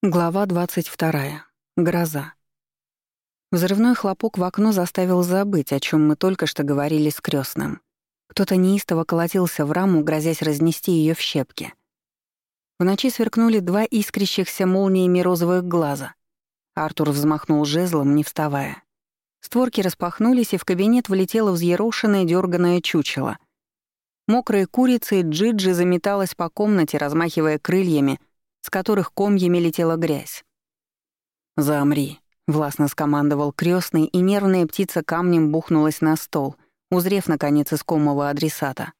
Глава 22. Гроза. Взрывной хлопок в окно заставил забыть, о чем мы только что говорили с крестным. Кто-то неистово колотился в раму, грозясь разнести ее в щепки. В ночи сверкнули два искрящихся молниями розовых глаза. Артур взмахнул жезлом, не вставая. Створки распахнулись, и в кабинет влетело взъерошенное дерганое чучело. Мокрая курица и Джиджи заметалась по комнате, размахивая крыльями — с которых комьями летела грязь. «Замри», — властно скомандовал крестный, и нервная птица камнем бухнулась на стол, узрев, наконец, искомого адресата.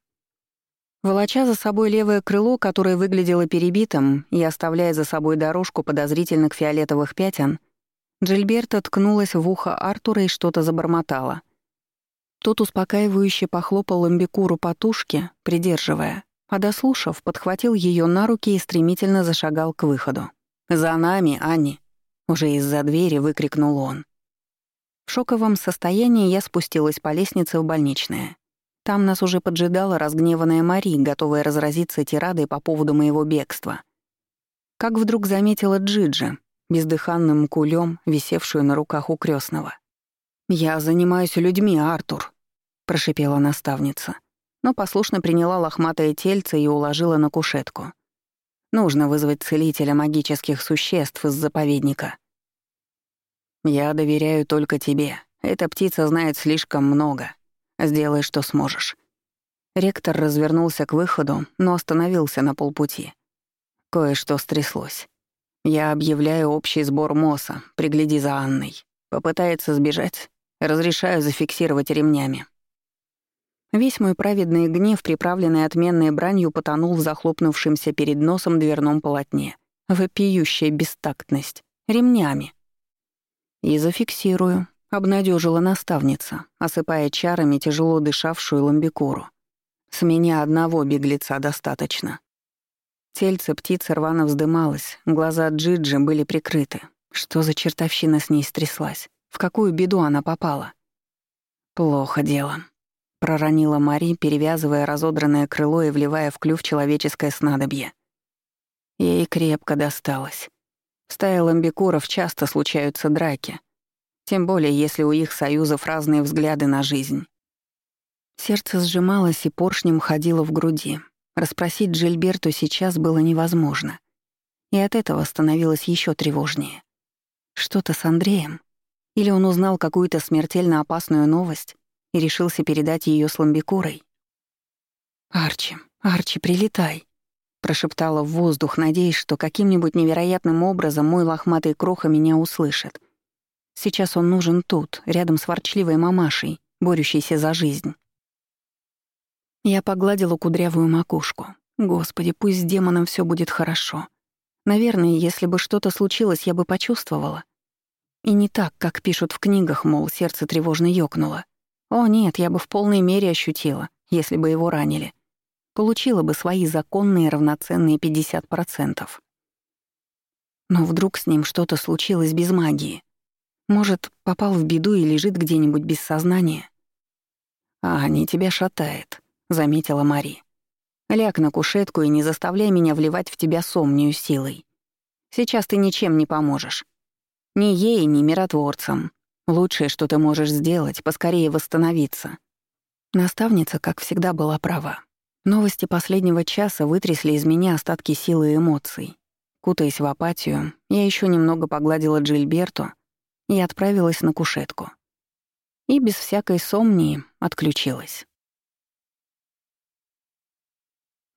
Волоча за собой левое крыло, которое выглядело перебитым, и оставляя за собой дорожку подозрительных фиолетовых пятен, Джильберта ткнулась в ухо Артура и что-то забормотала. Тот успокаивающе похлопал ламбикуру по тушке, придерживая а подхватил ее на руки и стремительно зашагал к выходу. «За нами, Анни!» — уже из-за двери выкрикнул он. В шоковом состоянии я спустилась по лестнице в больничное. Там нас уже поджидала разгневанная Мари, готовая разразиться тирадой по поводу моего бегства. Как вдруг заметила Джиджи, бездыханным кулем, висевшую на руках у крестного. «Я занимаюсь людьми, Артур», — прошипела наставница но послушно приняла лохматое тельце и уложила на кушетку. Нужно вызвать целителя магических существ из заповедника. «Я доверяю только тебе. Эта птица знает слишком много. Сделай, что сможешь». Ректор развернулся к выходу, но остановился на полпути. Кое-что стряслось. Я объявляю общий сбор МОСа, пригляди за Анной. Попытается сбежать, разрешаю зафиксировать ремнями. Весь мой праведный гнев, приправленный отменной бранью, потонул в захлопнувшемся перед носом дверном полотне. Вопиющая бестактность. Ремнями. «И зафиксирую», — обнадежила наставница, осыпая чарами тяжело дышавшую ламбикуру. «С меня одного беглеца достаточно». Тельце птицы рвано вздымалось, глаза Джиджи были прикрыты. Что за чертовщина с ней стряслась? В какую беду она попала? Плохо дело. — проронила Мари, перевязывая разодранное крыло и вливая в клюв человеческое снадобье. Ей крепко досталось. В стае ламбикуров часто случаются драки, тем более если у их союзов разные взгляды на жизнь. Сердце сжималось и поршнем ходило в груди. Расспросить Джильберту сейчас было невозможно. И от этого становилось еще тревожнее. Что-то с Андреем? Или он узнал какую-то смертельно опасную новость? И решился передать ее с ламбикурой. «Арчи, Арчи, прилетай!» — прошептала в воздух, надеясь, что каким-нибудь невероятным образом мой лохматый кроха меня услышит. Сейчас он нужен тут, рядом с ворчливой мамашей, борющейся за жизнь. Я погладила кудрявую макушку. Господи, пусть с демоном все будет хорошо. Наверное, если бы что-то случилось, я бы почувствовала. И не так, как пишут в книгах, мол, сердце тревожно ёкнуло. О нет, я бы в полной мере ощутила, если бы его ранили. Получила бы свои законные равноценные 50%. Но вдруг с ним что-то случилось без магии. Может, попал в беду и лежит где-нибудь без сознания? «А, не тебя шатает», — заметила Мари. «Ляг на кушетку и не заставляй меня вливать в тебя сомнию силой. Сейчас ты ничем не поможешь. Ни ей, ни миротворцам. Лучшее, что ты можешь сделать, поскорее восстановиться. Наставница, как всегда, была права. Новости последнего часа вытрясли из меня остатки силы и эмоций. Кутаясь в апатию, я еще немного погладила Джильберту и отправилась на кушетку. И без всякой сомнии отключилась.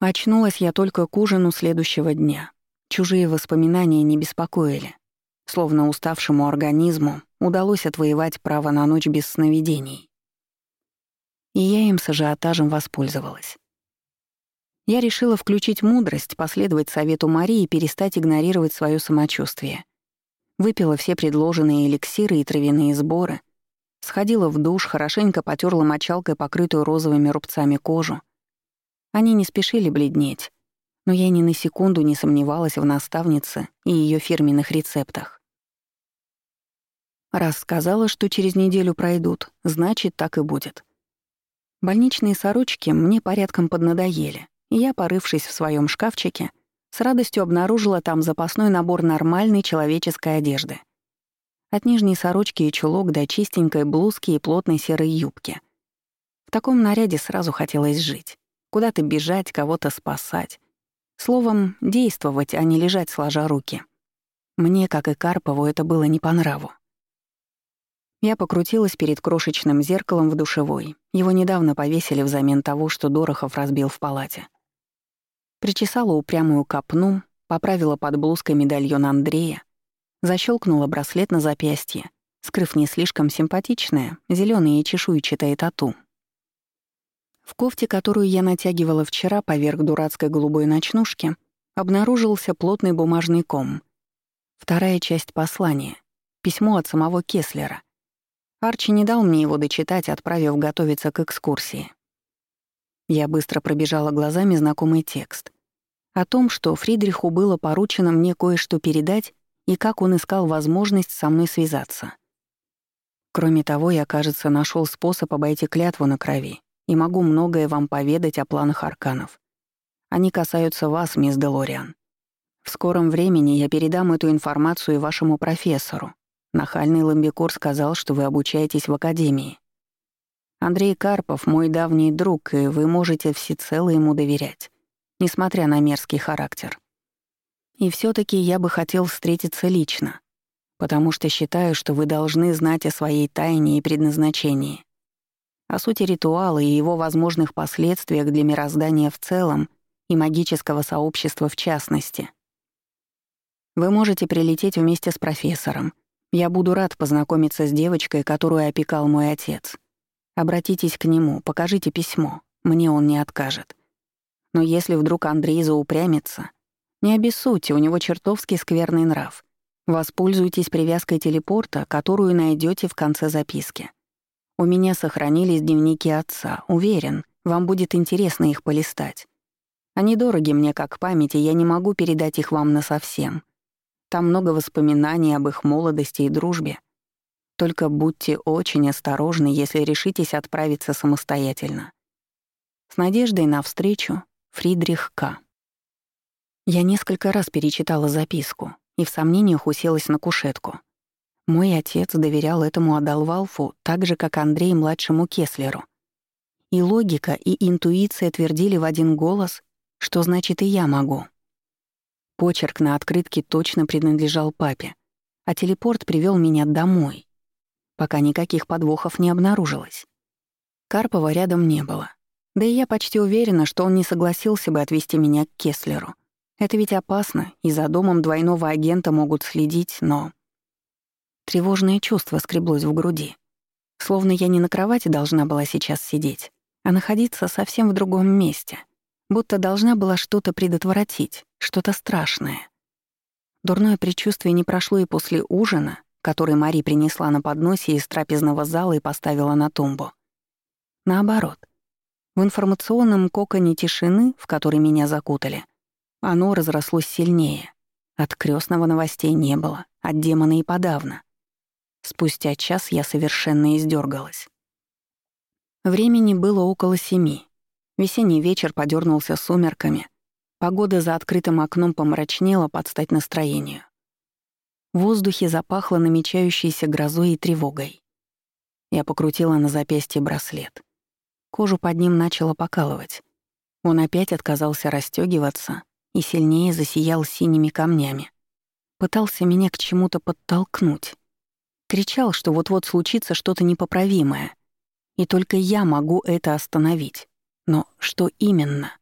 Очнулась я только к ужину следующего дня. Чужие воспоминания не беспокоили. Словно уставшему организму удалось отвоевать право на ночь без сновидений. И я им с ажиотажем воспользовалась. Я решила включить мудрость, последовать совету Марии и перестать игнорировать свое самочувствие. Выпила все предложенные эликсиры и травяные сборы, сходила в душ, хорошенько потерла мочалкой покрытую розовыми рубцами кожу. Они не спешили бледнеть, но я ни на секунду не сомневалась в наставнице и ее фирменных рецептах. Раз сказала, что через неделю пройдут, значит, так и будет. Больничные сорочки мне порядком поднадоели, и я, порывшись в своем шкафчике, С радостью обнаружила там запасной набор нормальной человеческой одежды. От нижней сорочки и чулок до чистенькой блузки и плотной серой юбки. В таком наряде сразу хотелось жить. Куда-то бежать, кого-то спасать. Словом, действовать, а не лежать сложа руки. Мне, как и Карпову, это было не по нраву. Я покрутилась перед крошечным зеркалом в душевой. Его недавно повесили взамен того, что Дорохов разбил в палате. Причесала упрямую копну, поправила под блузкой медальон Андрея, защелкнула браслет на запястье, скрыв не слишком симпатичное, зелёное и чешуйчатое тату. В кофте, которую я натягивала вчера поверх дурацкой голубой ночнушки, обнаружился плотный бумажный ком. Вторая часть послания — письмо от самого Кеслера — Арчи не дал мне его дочитать, отправив готовиться к экскурсии. Я быстро пробежала глазами знакомый текст. О том, что Фридриху было поручено мне кое-что передать и как он искал возможность со мной связаться. Кроме того, я, кажется, нашел способ обойти клятву на крови и могу многое вам поведать о планах арканов. Они касаются вас, мисс Делориан. В скором времени я передам эту информацию вашему профессору, Нахальный ламбикур сказал, что вы обучаетесь в академии. Андрей Карпов — мой давний друг, и вы можете всецело ему доверять, несмотря на мерзкий характер. И все таки я бы хотел встретиться лично, потому что считаю, что вы должны знать о своей тайне и предназначении, о сути ритуала и его возможных последствиях для мироздания в целом и магического сообщества в частности. Вы можете прилететь вместе с профессором — я буду рад познакомиться с девочкой, которую опекал мой отец. Обратитесь к нему, покажите письмо. Мне он не откажет. Но если вдруг Андрей заупрямится, не обессудьте, у него чертовски скверный нрав. Воспользуйтесь привязкой телепорта, которую найдете в конце записки. У меня сохранились дневники отца. Уверен, вам будет интересно их полистать. Они дороги мне как память, и я не могу передать их вам насовсем. Там много воспоминаний об их молодости и дружбе. Только будьте очень осторожны, если решитесь отправиться самостоятельно. С надеждой на встречу Фридрих К. Я несколько раз перечитала записку и в сомнениях уселась на кушетку. Мой отец доверял этому Адалвалфу так же, как Андрей младшему Кеслеру. И логика, и интуиция твердили в один голос, что значит и я могу. Почерк на открытке точно принадлежал папе, а телепорт привел меня домой, пока никаких подвохов не обнаружилось. Карпова рядом не было. Да и я почти уверена, что он не согласился бы отвезти меня к Кеслеру. Это ведь опасно, и за домом двойного агента могут следить, но... Тревожное чувство скреблось в груди. Словно я не на кровати должна была сейчас сидеть, а находиться совсем в другом месте — будто должна была что-то предотвратить, что-то страшное. Дурное предчувствие не прошло и после ужина, который Мари принесла на подносе из трапезного зала и поставила на тумбу. Наоборот, в информационном коконе тишины, в который меня закутали, оно разрослось сильнее. От крестного новостей не было, от демона и подавно. Спустя час я совершенно издергалась. Времени было около семи, Весенний вечер подернулся сумерками. Погода за открытым окном помрачнела под стать настроению. В воздухе запахло намечающейся грозой и тревогой. Я покрутила на запястье браслет. Кожу под ним начало покалывать. Он опять отказался расстёгиваться и сильнее засиял синими камнями. Пытался меня к чему-то подтолкнуть. Кричал, что вот-вот случится что-то непоправимое. И только я могу это остановить. Но что именно?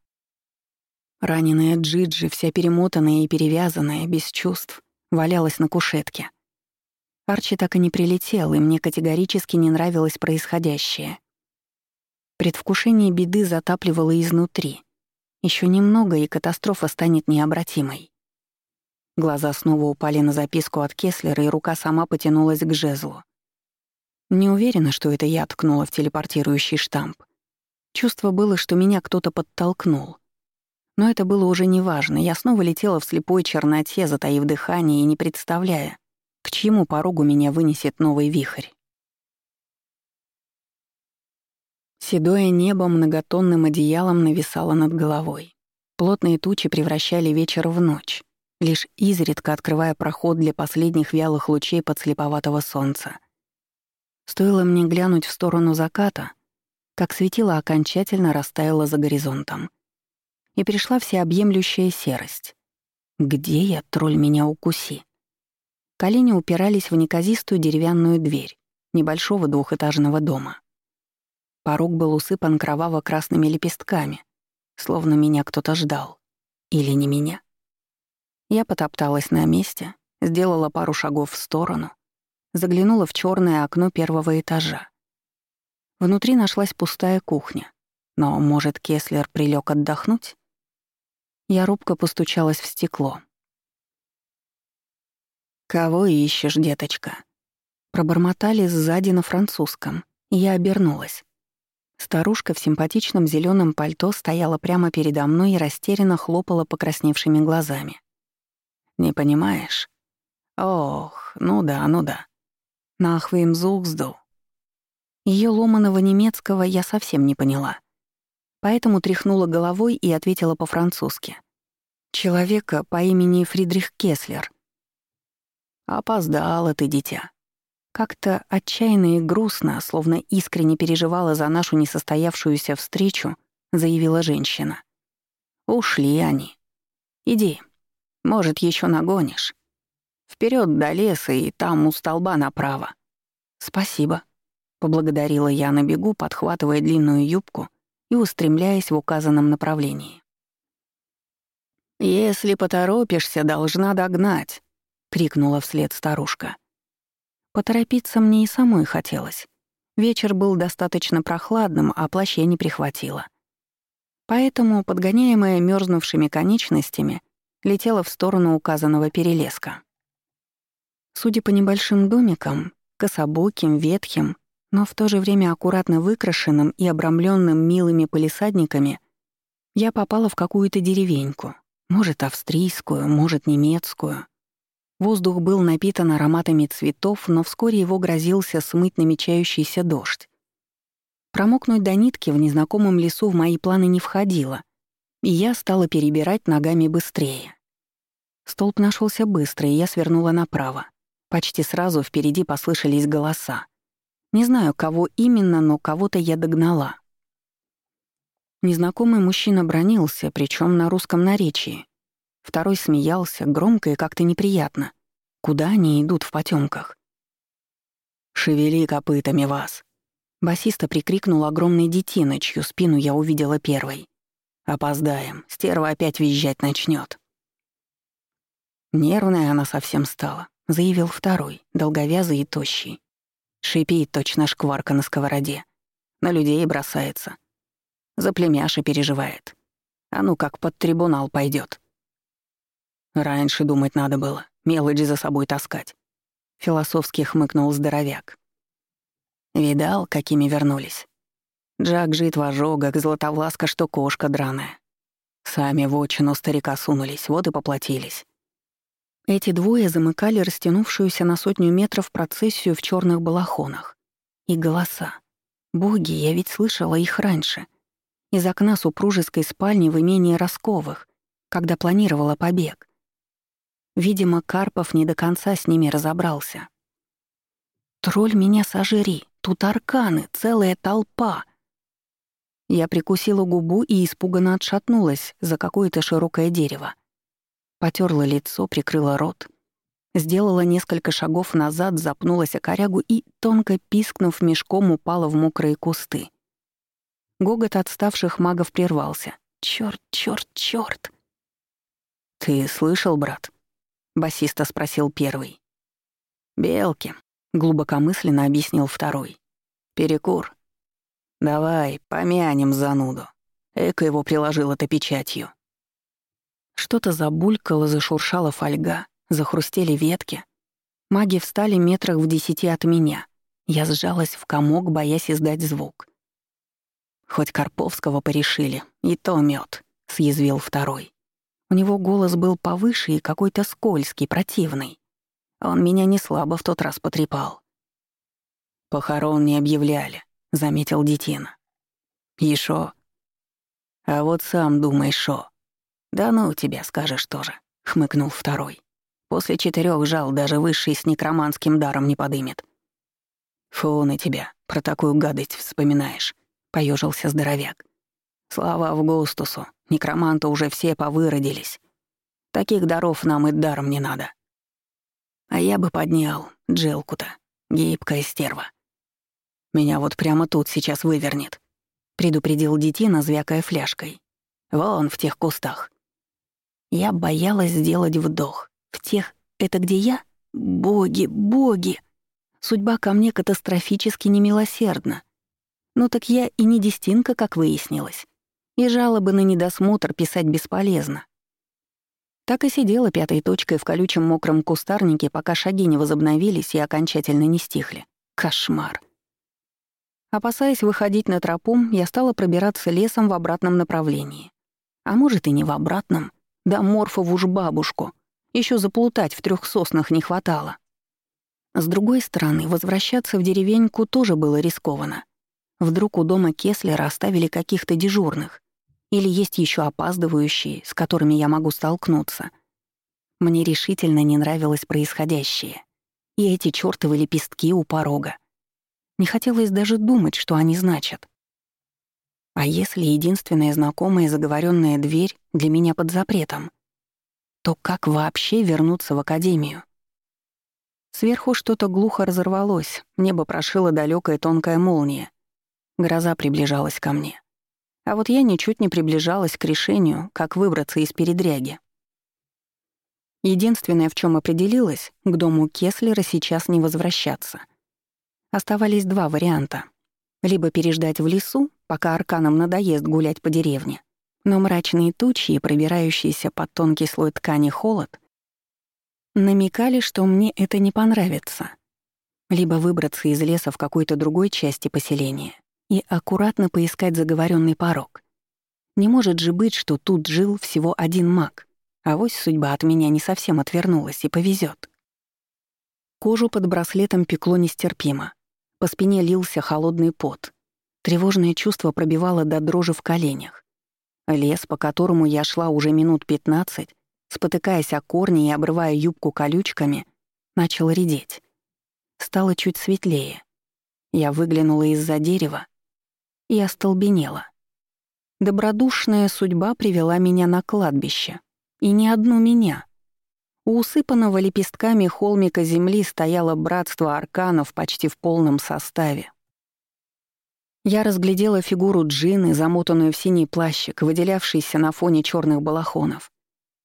Раненая Джиджи, вся перемотанная и перевязанная, без чувств, валялась на кушетке. Арчи так и не прилетел, и мне категорически не нравилось происходящее. Предвкушение беды затапливало изнутри. Еще немного, и катастрофа станет необратимой. Глаза снова упали на записку от Кеслера, и рука сама потянулась к жезлу. Не уверена, что это я ткнула в телепортирующий штамп. Чувство было, что меня кто-то подтолкнул. Но это было уже неважно. Я снова летела в слепой черноте, затаив дыхание и не представляя, к чьему порогу меня вынесет новый вихрь. Седое небо многотонным одеялом нависало над головой. Плотные тучи превращали вечер в ночь, лишь изредка открывая проход для последних вялых лучей подслеповатого солнца. Стоило мне глянуть в сторону заката, как светило окончательно растаяло за горизонтом. И пришла всеобъемлющая серость. Где я, тролль, меня укуси? Колени упирались в неказистую деревянную дверь небольшого двухэтажного дома. Порог был усыпан кроваво-красными лепестками, словно меня кто-то ждал. Или не меня. Я потопталась на месте, сделала пару шагов в сторону, заглянула в черное окно первого этажа. Внутри нашлась пустая кухня. Но, может, Кеслер прилег отдохнуть? Я робко постучалась в стекло. «Кого ищешь, деточка?» Пробормотали сзади на французском, я обернулась. Старушка в симпатичном зеленом пальто стояла прямо передо мной и растерянно хлопала покрасневшими глазами. «Не понимаешь?» «Ох, ну да, ну да. Нахвим зухсду». Ее ломаного немецкого я совсем не поняла. Поэтому тряхнула головой и ответила по-французски. «Человека по имени Фридрих Кеслер». «Опоздала ты, дитя», как-то отчаянно и грустно, словно искренне переживала за нашу несостоявшуюся встречу, заявила женщина. «Ушли они. Иди. Может, еще нагонишь. Вперед до леса и там у столба направо». «Спасибо», — поблагодарила я на бегу, подхватывая длинную юбку и устремляясь в указанном направлении. «Если поторопишься, должна догнать», — крикнула вслед старушка. Поторопиться мне и самой хотелось. Вечер был достаточно прохладным, а плащ не прихватило. Поэтому, подгоняемая мерзнувшими конечностями, летела в сторону указанного перелеска. Судя по небольшим домикам, кособоким, ветхим, но в то же время аккуратно выкрашенным и обрамленным милыми полисадниками, я попала в какую-то деревеньку, может, австрийскую, может, немецкую. Воздух был напитан ароматами цветов, но вскоре его грозился смыть намечающийся дождь. Промокнуть до нитки в незнакомом лесу в мои планы не входило, и я стала перебирать ногами быстрее. Столб нашелся быстро, и я свернула направо. Почти сразу впереди послышались голоса. Не знаю, кого именно, но кого-то я догнала. Незнакомый мужчина бронился, причем на русском наречии. Второй смеялся, громко и как-то неприятно. Куда они идут в потемках? «Шевели копытами вас!» Басиста прикрикнул огромной детиной, чью спину я увидела первой. «Опоздаем, стерва опять визжать начнет. Нервная она совсем стала, заявил второй, долговязый и тощий. Шипит точно шкварка на сковороде. На людей бросается. За племяши переживает. А ну как под трибунал пойдет. Раньше думать надо было, мелочь за собой таскать. Философски хмыкнул здоровяк. Видал, какими вернулись. Джак жит в ожогах, златовласка, что кошка драная. Сами в очину старика сунулись, вот и поплатились. Эти двое замыкали растянувшуюся на сотню метров процессию в черных балахонах. И голоса. Боги, я ведь слышала их раньше. Из окна супружеской спальни в имении Росковых, когда планировала побег. Видимо, Карпов не до конца с ними разобрался. «Тролль меня сожри! Тут арканы, целая толпа!» Я прикусила губу и испуганно отшатнулась за какое-то широкое дерево. Потерла лицо, прикрыла рот. Сделала несколько шагов назад, запнулась о корягу и, тонко пискнув мешком, упала в мокрые кусты. Гогот отставших магов прервался. «Чёрт, чёрт, чёрт!» «Ты слышал, брат?» — басиста спросил первый. «Белки», — глубокомысленно объяснил второй. «Перекур. Давай, помянем зануду. Эко его приложил это печатью». Что-то забулькало, зашуршала фольга, захрустели ветки. Маги встали метрах в десяти от меня. Я сжалась в комок, боясь издать звук. «Хоть Карповского порешили, и то мед, съязвил второй. У него голос был повыше и какой-то скользкий, противный. Он меня не слабо в тот раз потрепал. «Похорон не объявляли», — заметил детина. «Ешо? А вот сам думай, шо. «Да ну тебя, скажешь тоже», — хмыкнул второй. «После четырех жал даже высший с некроманским даром не подымет». «Фу на тебя, про такую гадость вспоминаешь», — поежился здоровяк. «Слава Августусу, некроманты уже все повыродились. Таких даров нам и даром не надо». «А я бы поднял Джилку-то, гибкая стерва. Меня вот прямо тут сейчас вывернет», — предупредил детина, звякая фляжкой. «Вон в тех кустах». Я боялась сделать вдох. В тех — это где я? Боги, боги! Судьба ко мне катастрофически немилосердна. Ну так я и не дестинка, как выяснилось. И жалобы на недосмотр писать бесполезно. Так и сидела пятой точкой в колючем мокром кустарнике, пока шаги не возобновились и окончательно не стихли. Кошмар. Опасаясь выходить на тропу, я стала пробираться лесом в обратном направлении. А может, и не в обратном. Да Морфову ж бабушку. Еще заплутать в трех соснах не хватало. С другой стороны, возвращаться в деревеньку тоже было рискованно. Вдруг у дома Кеслера оставили каких-то дежурных. Или есть еще опаздывающие, с которыми я могу столкнуться. Мне решительно не нравилось происходящее. И эти чёртовы лепестки у порога. Не хотелось даже думать, что они значат. А если единственная знакомая заговоренная дверь для меня под запретом, то как вообще вернуться в академию? Сверху что-то глухо разорвалось, небо прошила далекая тонкая молния. Гроза приближалась ко мне. А вот я ничуть не приближалась к решению, как выбраться из передряги. Единственное, в чем определилась, к дому Кеслера сейчас не возвращаться. Оставались два варианта. Либо переждать в лесу, пока арканам надоест гулять по деревне. Но мрачные тучи и пробирающийся под тонкий слой ткани холод намекали, что мне это не понравится. Либо выбраться из леса в какой-то другой части поселения и аккуратно поискать заговоренный порог. Не может же быть, что тут жил всего один маг, а вось судьба от меня не совсем отвернулась и повезет. Кожу под браслетом пекло нестерпимо. По спине лился холодный пот. Тревожное чувство пробивало до дрожи в коленях. Лес, по которому я шла уже минут пятнадцать, спотыкаясь о корни и обрывая юбку колючками, начал редеть. Стало чуть светлее. Я выглянула из-за дерева и остолбенела. Добродушная судьба привела меня на кладбище. И не одну меня. У усыпанного лепестками холмика земли стояло братство арканов почти в полном составе. Я разглядела фигуру Джины, замотанную в синий плащик, выделявшийся на фоне черных балахонов.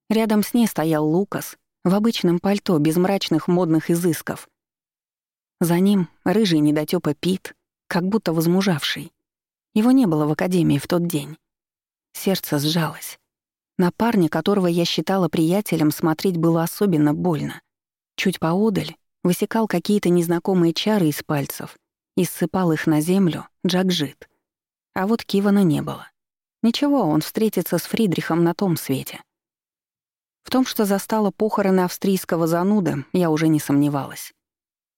Рядом с ней стоял Лукас в обычном пальто, без мрачных модных изысков. За ним рыжий недотёпа Пит, как будто возмужавший. Его не было в академии в тот день. Сердце сжалось. На парня, которого я считала приятелем, смотреть было особенно больно. Чуть поодаль высекал какие-то незнакомые чары из пальцев и ссыпал их на землю Джакжит. А вот Кивана не было. Ничего, он встретится с Фридрихом на том свете. В том, что застала похороны австрийского зануда, я уже не сомневалась.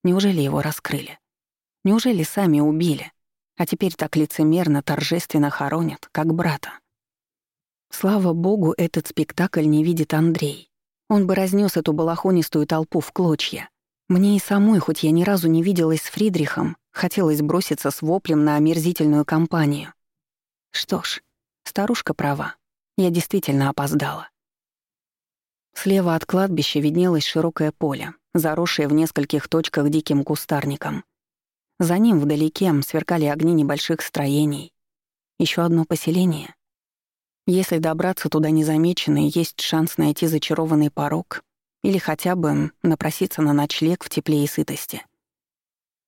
Неужели его раскрыли? Неужели сами убили? А теперь так лицемерно, торжественно хоронят, как брата. Слава богу, этот спектакль не видит Андрей. Он бы разнес эту балахонистую толпу в клочья. Мне и самой, хоть я ни разу не виделась с Фридрихом, хотелось броситься с воплем на омерзительную компанию. Что ж, старушка права. Я действительно опоздала. Слева от кладбища виднелось широкое поле, заросшее в нескольких точках диким кустарником. За ним вдалеке сверкали огни небольших строений. Еще одно поселение. Если добраться туда незамеченно, есть шанс найти зачарованный порог или хотя бы напроситься на ночлег в тепле и сытости.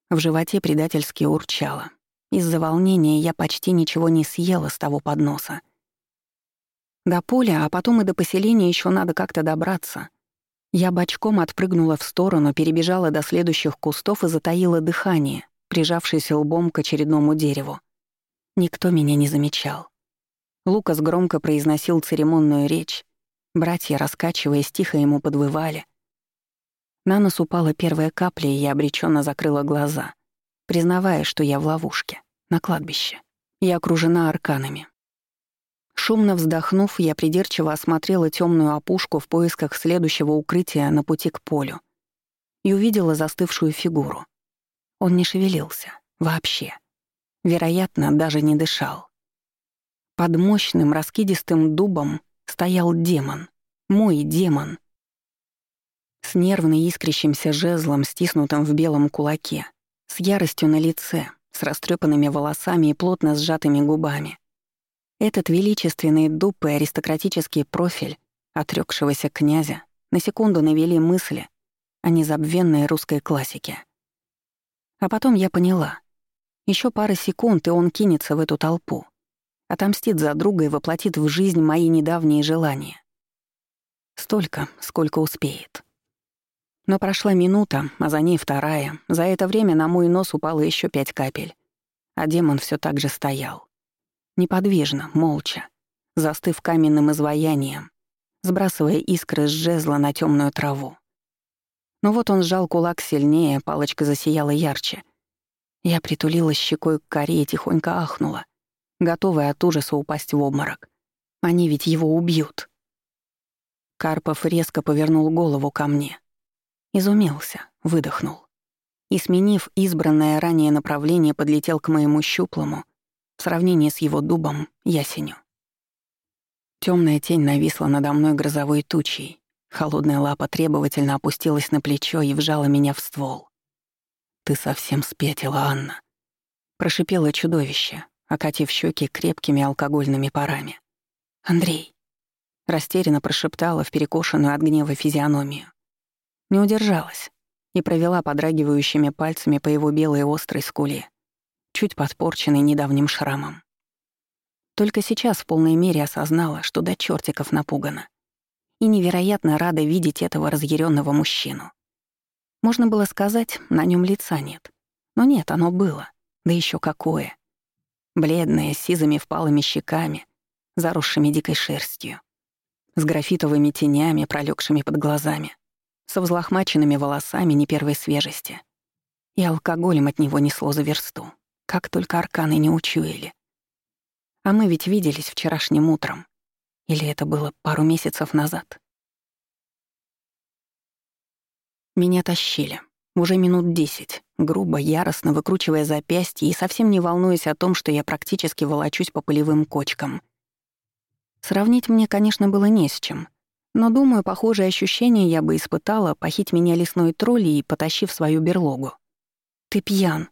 В животе предательски урчало. Из-за волнения я почти ничего не съела с того подноса. До поля, а потом и до поселения еще надо как-то добраться. Я бочком отпрыгнула в сторону, перебежала до следующих кустов и затаила дыхание, прижавшись лбом к очередному дереву. Никто меня не замечал. Лукас громко произносил церемонную речь. Братья, раскачиваясь, тихо ему подвывали. На нос упала первая капля, и я обреченно закрыла глаза, признавая, что я в ловушке, на кладбище. Я окружена арканами. Шумно вздохнув, я придирчиво осмотрела темную опушку в поисках следующего укрытия на пути к полю и увидела застывшую фигуру. Он не шевелился. Вообще. Вероятно, даже не дышал. Под мощным раскидистым дубом стоял демон. Мой демон. С нервно искрящимся жезлом, стиснутым в белом кулаке, с яростью на лице, с растрепанными волосами и плотно сжатыми губами. Этот величественный дуб и аристократический профиль отрёкшегося князя на секунду навели мысли о незабвенной русской классике. А потом я поняла. Еще пара секунд, и он кинется в эту толпу. Отомстит за друга и воплотит в жизнь мои недавние желания. Столько, сколько успеет. Но прошла минута, а за ней вторая. За это время на мой нос упало еще пять капель. А демон все так же стоял. Неподвижно, молча, застыв каменным изваянием, сбрасывая искры с жезла на темную траву. Но вот он сжал кулак сильнее, палочка засияла ярче. Я притулилась щекой к коре и тихонько ахнула, готовая от ужаса упасть в обморок. Они ведь его убьют. Карпов резко повернул голову ко мне. Изумился, выдохнул. И, сменив избранное ранее направление, подлетел к моему щуплому, в сравнении с его дубом — ясеню. Темная тень нависла надо мной грозовой тучей. Холодная лапа требовательно опустилась на плечо и вжала меня в ствол. «Ты совсем спятила, Анна», — прошипело чудовище, окатив щеки крепкими алкогольными парами. «Андрей», — растерянно прошептала в перекошенную от гнева физиономию. Не удержалась и провела подрагивающими пальцами по его белой острой скуле чуть подпорченный недавним шрамом. Только сейчас в полной мере осознала, что до чертиков напугана. И невероятно рада видеть этого разъяренного мужчину. Можно было сказать, на нем лица нет. Но нет, оно было. Да еще какое. Бледное, с сизыми впалыми щеками, заросшими дикой шерстью. С графитовыми тенями, пролегшими под глазами. Со взлохмаченными волосами не первой свежести. И алкоголем от него несло за версту. Как только арканы не учуяли. А мы ведь виделись вчерашним утром. Или это было пару месяцев назад? Меня тащили. Уже минут десять, грубо, яростно выкручивая запястье и совсем не волнуясь о том, что я практически волочусь по полевым кочкам. Сравнить мне, конечно, было не с чем. Но, думаю, похожие ощущения я бы испытала, похить меня лесной тролли и потащив свою берлогу. «Ты пьян»,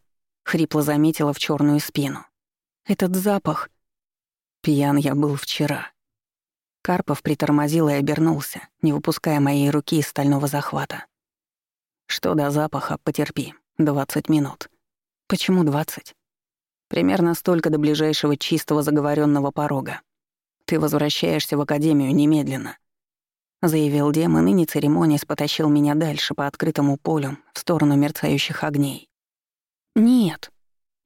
хрипло заметила в черную спину. Этот запах. Пьян я был вчера. Карпов притормозил и обернулся, не выпуская моей руки из стального захвата. Что до запаха, потерпи. Двадцать минут. Почему двадцать? Примерно столько до ближайшего чистого заговоренного порога. Ты возвращаешься в академию немедленно. Заявил демон и не церемонясь потащил меня дальше по открытому полю в сторону мерцающих огней. «Нет».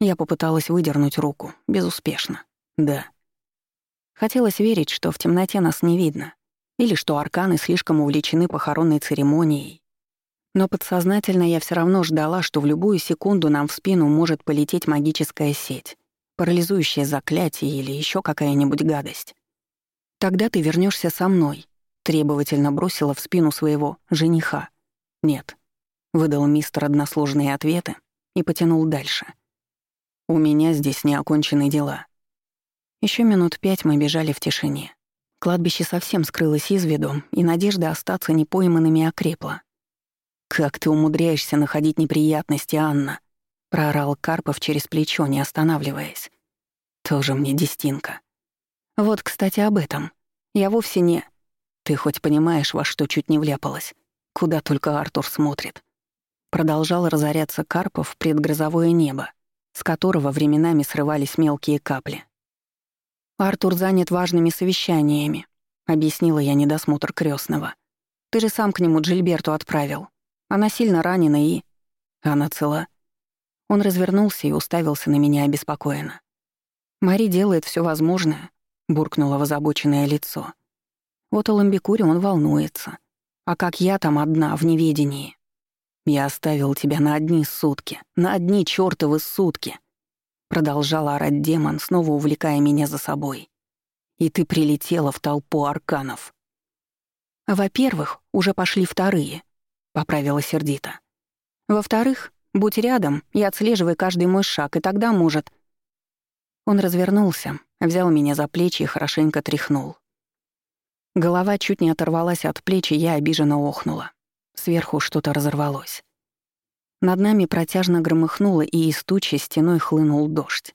Я попыталась выдернуть руку. Безуспешно. «Да». Хотелось верить, что в темноте нас не видно. Или что арканы слишком увлечены похоронной церемонией. Но подсознательно я все равно ждала, что в любую секунду нам в спину может полететь магическая сеть, парализующее заклятие или еще какая-нибудь гадость. «Тогда ты вернешься со мной», — требовательно бросила в спину своего жениха. «Нет», — выдал мистер односложные ответы, и потянул дальше. «У меня здесь неоконченные дела». Еще минут пять мы бежали в тишине. Кладбище совсем скрылось из виду, и надежда остаться непойманными окрепла. «Как ты умудряешься находить неприятности, Анна?» — проорал Карпов через плечо, не останавливаясь. «Тоже мне дестинка». «Вот, кстати, об этом. Я вовсе не...» «Ты хоть понимаешь, во что чуть не вляпалась? Куда только Артур смотрит?» Продолжал разоряться Карпов в предгрозовое небо, с которого временами срывались мелкие капли. «Артур занят важными совещаниями», — объяснила я недосмотр крестного. «Ты же сам к нему Джильберту отправил. Она сильно ранена и...» «Она цела». Он развернулся и уставился на меня обеспокоенно. «Мари делает все возможное», — буркнуло в озабоченное лицо. «Вот о Ламбикуре он волнуется. А как я там одна, в неведении?» «Я оставил тебя на одни сутки, на одни чёртовы сутки!» Продолжал орать демон, снова увлекая меня за собой. И ты прилетела в толпу арканов. Во-первых, уже пошли вторые, поправила сердито. Во-вторых, будь рядом и отслеживай каждый мой шаг, и тогда, может... Он развернулся, взял меня за плечи и хорошенько тряхнул. Голова чуть не оторвалась от плеч, и я обиженно охнула. Сверху что-то разорвалось. Над нами протяжно громыхнуло, и из тучи стеной хлынул дождь.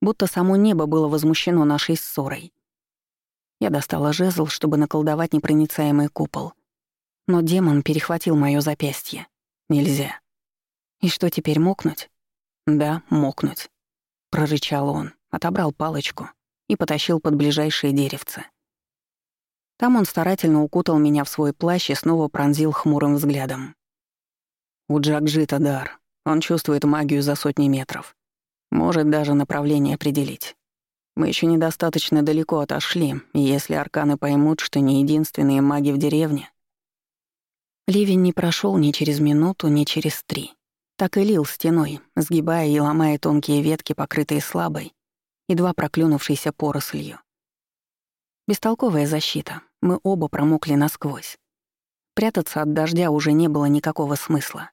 Будто само небо было возмущено нашей ссорой. Я достала жезл, чтобы наколдовать непроницаемый купол. Но демон перехватил моё запястье. Нельзя. И что теперь, мокнуть? Да, мокнуть. Прорычал он, отобрал палочку и потащил под ближайшее деревце. Там он старательно укутал меня в свой плащ и снова пронзил хмурым взглядом. У Джакджита дар. Он чувствует магию за сотни метров. Может даже направление определить. Мы еще недостаточно далеко отошли, и если арканы поймут, что не единственные маги в деревне... Ливень не прошел ни через минуту, ни через три. Так и лил стеной, сгибая и ломая тонкие ветки, покрытые слабой, едва проклюнувшейся порослью. Бестолковая защита. Мы оба промокли насквозь. Прятаться от дождя уже не было никакого смысла.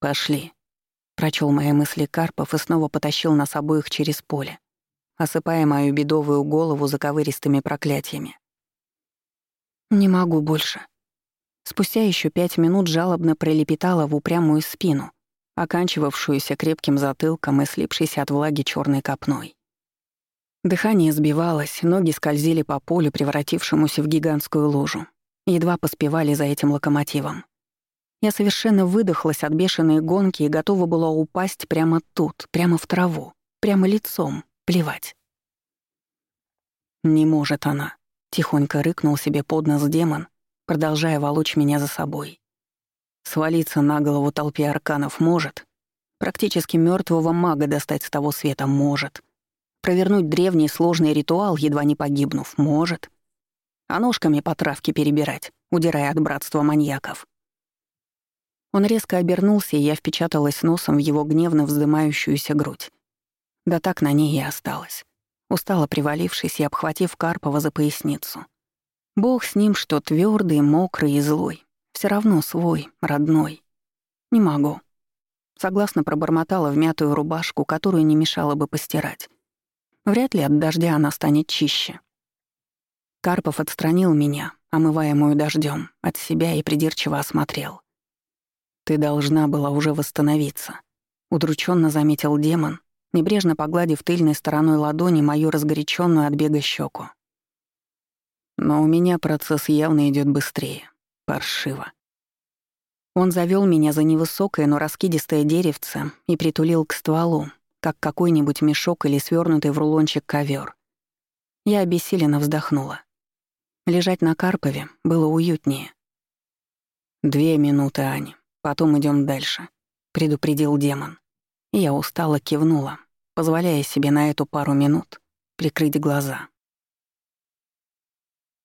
«Пошли», — прочел мои мысли Карпов и снова потащил нас обоих через поле, осыпая мою бедовую голову заковыристыми проклятиями. «Не могу больше». Спустя еще пять минут жалобно пролепетала в упрямую спину, оканчивавшуюся крепким затылком и слипшейся от влаги черной копной. Дыхание сбивалось, ноги скользили по полю, превратившемуся в гигантскую лужу. Едва поспевали за этим локомотивом. Я совершенно выдохлась от бешеной гонки и готова была упасть прямо тут, прямо в траву, прямо лицом, плевать. «Не может она», — тихонько рыкнул себе под нос демон, продолжая волочь меня за собой. Свалиться на голову толпе арканов может. Практически мертвого мага достать с того света может. Провернуть древний сложный ритуал, едва не погибнув, может. А ножками по травке перебирать, удирая от братства маньяков. Он резко обернулся, и я впечаталась носом в его гневно вздымающуюся грудь. Да так на ней и осталась, устало привалившись и обхватив Карпова за поясницу. Бог с ним, что твердый, мокрый и злой. все равно свой, родной. Не могу. Согласно пробормотала в мятую рубашку, которую не мешало бы постирать. Вряд ли от дождя она станет чище. Карпов отстранил меня, омываемую дождем, от себя и придирчиво осмотрел. «Ты должна была уже восстановиться», — удрученно заметил демон, небрежно погладив тыльной стороной ладони мою разгоряченную от бега щеку. «Но у меня процесс явно идет быстрее. Паршиво». Он завел меня за невысокое, но раскидистое деревце и притулил к стволу, как какой-нибудь мешок или свернутый в рулончик ковер. Я обессиленно вздохнула. Лежать на Карпове было уютнее. «Две минуты, Аня. Потом идем дальше», — предупредил демон. я устало кивнула, позволяя себе на эту пару минут прикрыть глаза.